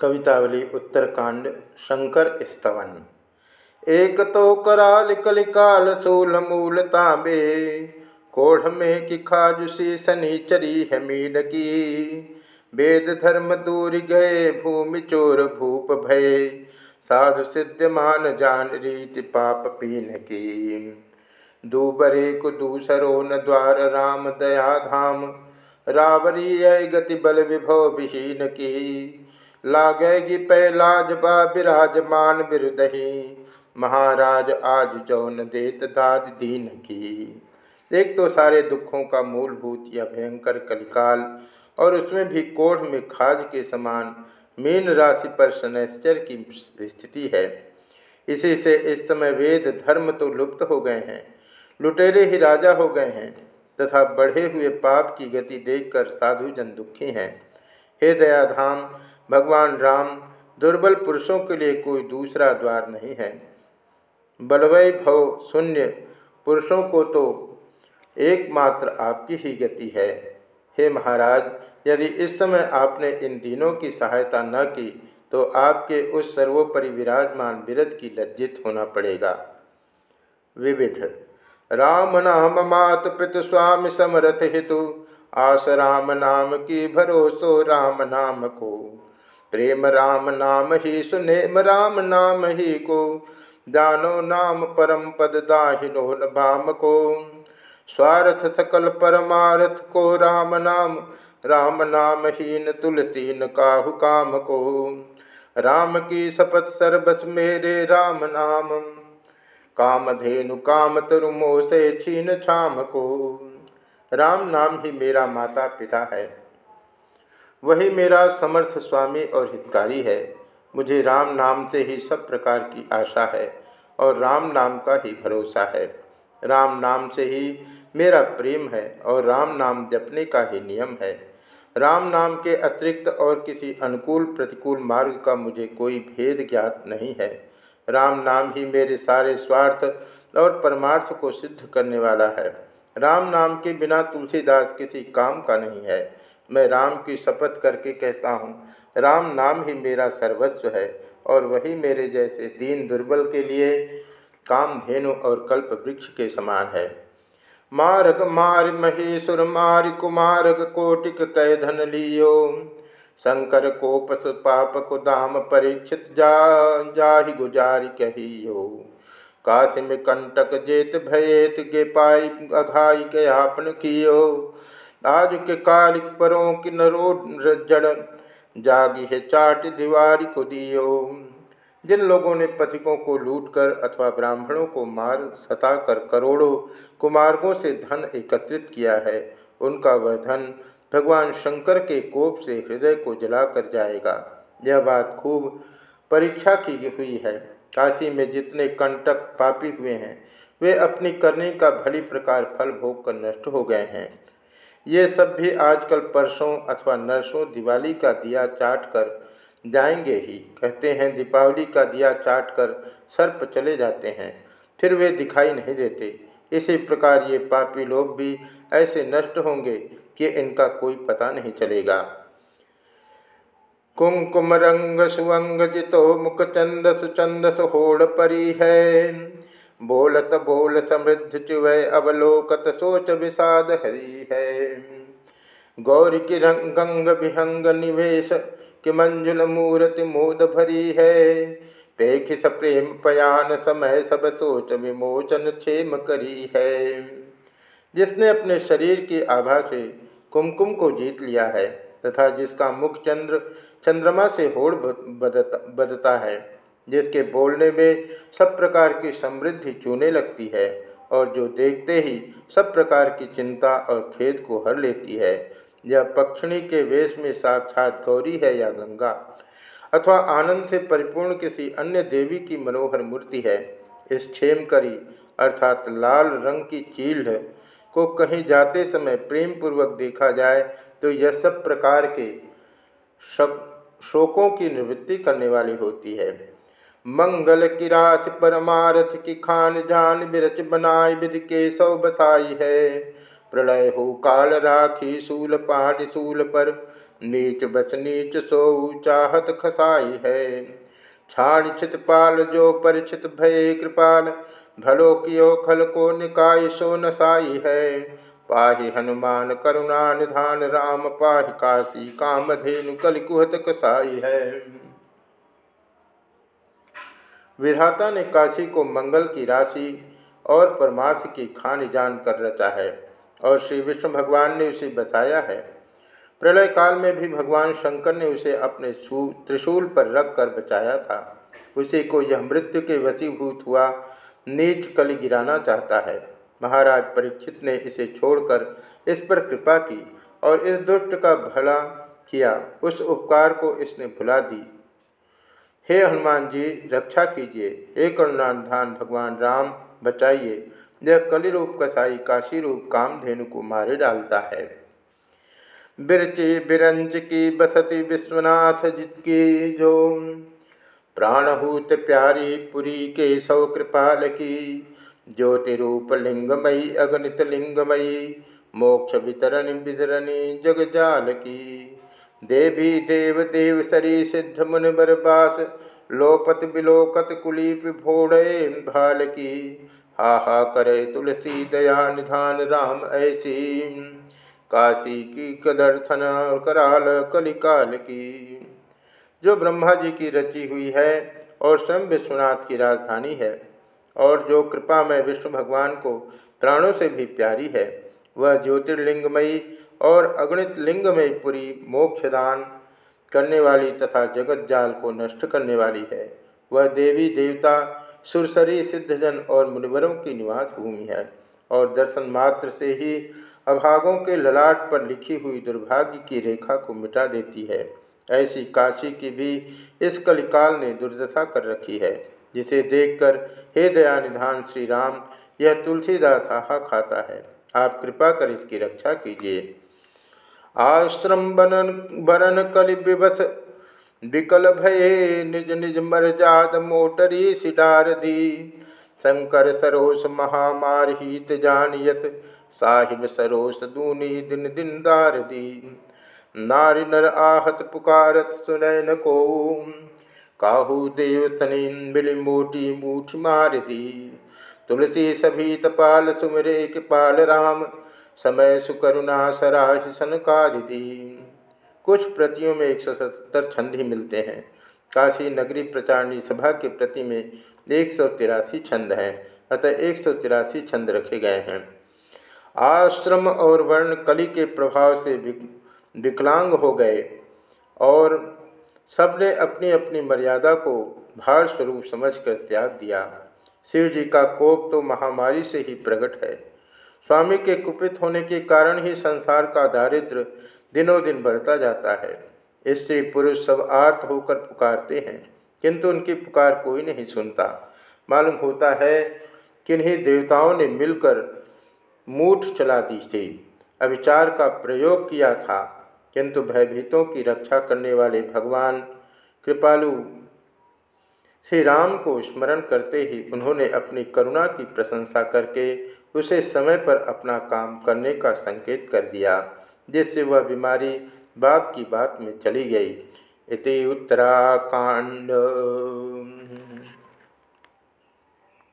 कवितावली, उत्तरकांड, शंकर स्तवन। एक तो कराल कलिकाल सोल मूल तांबे, कोढ़ में कि खाजुसी शनिचरी है मीन की। वेद धर्म दूर गए, भूमि चोर भूप भय साधु सिद्धमान जान रीति पाप पीन की। दूबरे को दूसरो न द्वार राम दया धाम, रावरी गति बल विभव विहीन की। लागेगी पैलाज बा विराजमान बिरुदही। महाराज आज जौन देत दाद दीन की। एक तो सारे दुखों का मूलभूत या भयंकर कलिकाल और उसमें भी कोढ़ में खाज के समान मीन राशि पर शनैश्चर की स्थिति है। इसी से इस समय वेद धर्म तो लुप्त हो गए हैं, लुटेरे ही राजा हो गए हैं, तथा बढ़े हुए पाप की गति देखकर साधुजन दुखी हैं। हे दयाधाम भगवान राम दुर्बल पुरुषों के लिए कोई दूसरा द्वार नहीं है। बलवय भव शून्य पुरुषों को तो एकमात्र आपकी ही गति है। हे महाराज, यदि इस समय आपने इन दिनों की सहायता न की तो आपके उस सर्वोपरि विराजमान विरत की लज्जित होना पड़ेगा। विविध। राम नाम मात पितु स्वामी समरथ हितु, आस राम नाम की भरोसो राम नाम को। प्रेम राम नाम ही सुनेम राम नाम ही को। जानो नाम परम पद दाहिनो भाम को। स्वार्थ सकल परमारथ को राम नाम राम नाम हीन तुलसी न काहु काम को। राम की शपथ सर्वस मेरे राम नाम, काम धेनु काम तरुमो से छीन छाम को। राम नाम ही मेरा माता पिता है। वही मेरा समर्थ स्वामी और हितकारी है। मुझे राम नाम से ही सब प्रकार की आशा है और राम नाम का ही भरोसा है। राम नाम से ही मेरा प्रेम है और राम नाम जपने का ही नियम है। राम नाम के अतिरिक्त और किसी अनुकूल प्रतिकूल मार्ग का मुझे कोई भेद ज्ञात नहीं है। राम नाम ही मेरे सारे स्वार्थ और परमार्थ को सिद्ध करने वाला है। राम नाम के बिना तुलसीदास किसी काम का नहीं है। मैं राम की शपथ करके कहता हूँ, राम नाम ही मेरा सर्वस्व है और वही मेरे जैसे दीन दुर्बल के लिए काम धेनु और कल्प वृक्ष के समान है। मारग मार महेश्वर, मार कुमारग कोटिक कैधन लियो। शंकर को पस पाप को दाम परीक्षित जा, जाहि गुजारी कहियो। काशी में कंटक जेत भयेत, गे पाई अघाई के आपन कियो। आज के कालिक परों की नरो जड़ जागी है, चाट दीवारी को दियो। जिन लोगों ने पथिकों को लूटकर अथवा ब्राह्मणों को मार सताकर करोड़ों कुमार्गों से धन एकत्रित किया है, उनका वह धन भगवान शंकर के कोप से हृदय को जलाकर जाएगा। यह बात खूब परीक्षा की हुई है। काशी में जितने कंटक पापी हुए हैं, वे अपनी करने का भली प्रकार फल भोग कर नष्ट हो गए हैं। ये सब भी आजकल परसों अथवा नरसों दिवाली का दिया चाट कर जाएँगे ही। कहते हैं, दीपावली का दिया चाट कर सर्प चले जाते हैं, फिर वे दिखाई नहीं देते। इसी प्रकार ये पापी लोग भी ऐसे नष्ट होंगे कि इनका कोई पता नहीं चलेगा। कुंकुम रंग सुवंग जितो मुख चंदस चंदस होड़ परी है। बोलत बोल समृद्ध चुवय अवलोकत सोच विषाद हरी है। गौर की रंग विहंग निवेश कि मंजुल मूर्ति मोद भरी है। पेखिस प्रेम पयान समय सब सोच विमोचन क्षेम करी है। जिसने अपने शरीर की आभा से कुमकुम को जीत लिया है, तथा जिसका मुख चंद्र, चंद्रमा से होड़ बदता है जिसके बोलने में सब प्रकार की समृद्धि चूने लगती है और जो देखते ही सब प्रकार की चिंता और खेद को हर लेती है। यह पक्षिणी के वेश में साक्षात गौरी है या गंगा? अथवा आनंद से परिपूर्ण किसी अन्य देवी की मनोहर मूर्ति है? इस क्षेमकरी अर्थात लाल रंग की चील को कहीं जाते समय प्रेम पूर्वक देखा जाए तो यह सब प्रकार के शोकों की निवृत्ति करने वाली होती है। मंगल की परमारथ की खान जान बिरच बनाई विध के सौ बसाई है। प्रलय हो काल राखी सूल पहाड़ सूल पर, नीच बस नीच सो चाहत खसाई है। छाण छित पाल जो परिचित भय कृपाल, भलो कियो खल को निकाय सो नसाई है। पाहि हनुमान करुणा निधान राम, पाहि काशी कामधेनु कलिकुहत कसाई है। विधाता ने काशी को मंगल की राशि और परमार्थ की खान जान कर रचा है और श्री विष्णु भगवान ने उसे बसाया है। प्रलय काल में भी भगवान शंकर ने उसे अपने त्रिशूल पर रख कर बचाया था। उसी को यह मृत्यु के वसीभूत हुआ, नीच कली गिराना चाहता है। महाराज परीक्षित ने इसे छोड़कर इस पर कृपा की और इस दुष्ट का भला किया। उस उपकार को इसने भुला दी। हे हनुमान जी, रक्षा कीजिए। एक करुणाधान भगवान राम, बचाइए। यह कली रूप कसाई काशी रूप कामधेनु को मारे डालता है। बिरची बिरंज की बसती विश्वनाथ जितकी जो प्राणभूत प्यारी पुरी के सौ कृपाल की। ज्योति रूप लिंगमयी अगणित लिंगमयी मोक्ष वितरण वितरणी जगजाल की। देवी देव देव सरी सिद्ध मुन बरबास लोपत बिलोकत कुलीप भोड़े भाल की हा हा करे तुलसी दया निधान राम ऐसी। काशी की कदर्थन कराल कलिकाल की। जो ब्रह्मा जी की रची हुई है और स्वयं विश्वनाथ की राजधानी है और जो कृपा में विष्णु भगवान को प्राणों से भी प्यारी है, वह ज्योतिर्लिंगमयी और अगणित लिंग में पूरी मोक्षदान करने वाली तथा जगत जाल को नष्ट करने वाली है। वह देवी, देवता, सुरसरी, सिद्धजन और मुनिवरों की निवास भूमि है और दर्शन मात्र से ही अभागों के ललाट पर लिखी हुई दुर्भाग्य की रेखा को मिटा देती है। ऐसी काशी की भी इस कलिकाल ने दुर्दशा कर रखी है, जिसे देखकर हे दयानिधान श्री राम यह तुलसीदास आहा खाता है। आप कृपा कर इसकी रक्षा कीजिए। आश्रम बनन बरन कलि विवस विकल भये निज निज मरजात मोटरी सिडार दी शंकर सरोस महामार हित जानियत, साहिब सरोस दूनी दिन दिन दार दी नारी नर आहत पुकारत सुनैन को, काहू देव तनीन मिली मोटी मूठ मार दी तुलसी सभी तपाल सुमरे के पाल राम समय सुकरुणा सराश सनकादि कुछ प्रतियों में एक सौ सत्तर छंद ही मिलते हैं। काशी नगरी प्रचारणी सभा के प्रति में एक सौ तिरासी छंद हैं, अतः एक सौ तिरासी छंद रखे गए हैं। आश्रम और वर्ण कली के प्रभाव से विकलांग हो गए और सबने अपनी अपनी मर्यादा को भार स्वरूप समझकर त्याग दिया। शिव जी का कोप तो महामारी से ही प्रकट है। स्वामी के कुपित होने के कारण ही संसार का दारिद्र दिनों दिन बढ़ता जाता है। स्त्री पुरुष सब आर्थ होकर पुकारते हैं, किंतु उनकी पुकार कोई नहीं सुनता। मालूम होता है किन्हीं देवताओं ने मिलकर मूठ चला दी थी। अविचार का प्रयोग किया था, किंतु भयभीतों की रक्षा करने वाले भगवान कृपालु श्री राम को स्मरण करते ही उन्होंने अपनी करुणा की प्रशंसा करके उसे समय पर अपना काम करने का संकेत कर दिया, जिससे वह बीमारी बात की बात में चली गई। इति उत्तराकांड।